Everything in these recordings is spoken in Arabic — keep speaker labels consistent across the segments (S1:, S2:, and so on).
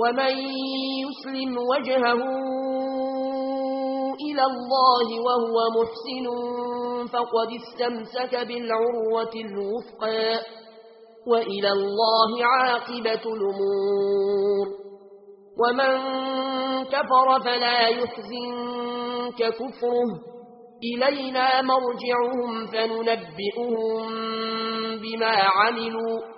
S1: ومن يسلم وجهه إلى الله وهو محسن فقد استمسك بالعروة الوفقى وإلى الله عاقبة الأمور. ومن كفر فلا يحزنك كفره. إلينا مرجعهم فننبئهم بما عملوا.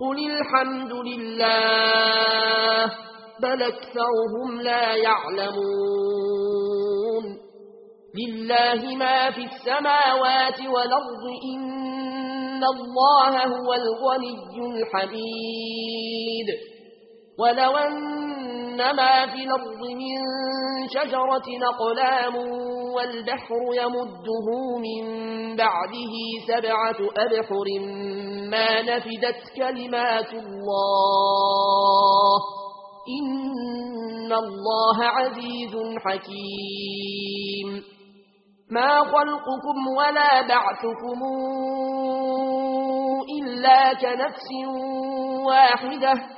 S1: قل الحمد لله بل أكثرهم لا يعلمون لله ما في السماوات والأرض إن الله هو الغني الحبيد ولو أن إنما في الأرض من شجرة نقلام والبحر يمده من بعده سبعة أبحر ما نفدت كلمات الله إن الله عزيز حكيم ما خلقكم ولا بعثكم إلا كنفس واحدة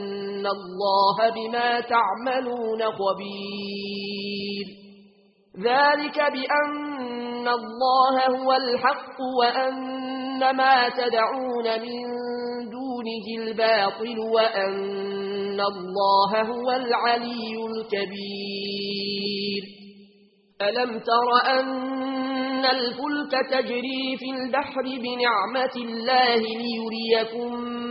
S1: ان الله بما تعملون خبير. ذلك بان الله هو الحق وان ما تدعون من دونه الباطل وان الله هو العلي الكبير. الم تر ان الفلك تجري في البحر بنعمة الله ليريكم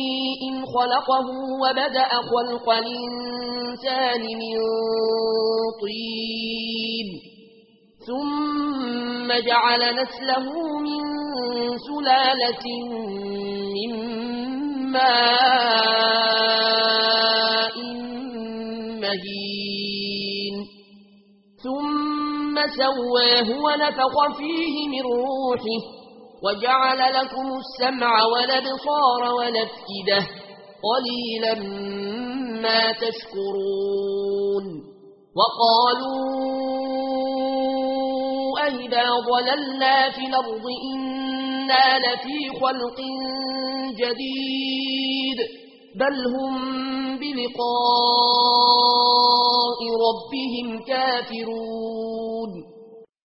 S1: شيء خلقه وبدأ خلق الإنسان من طين ثم جعل نسله من سلالة من ماء مهين ثم سواه ونفق فيه من روحه وجعل لكم السمع والأبصار والأفئدة قليلا ما تشكرون وقالوا أهدا ضللنا في الأرض إنا لفي خلق جديد بل هم بلقاء ربهم كافرون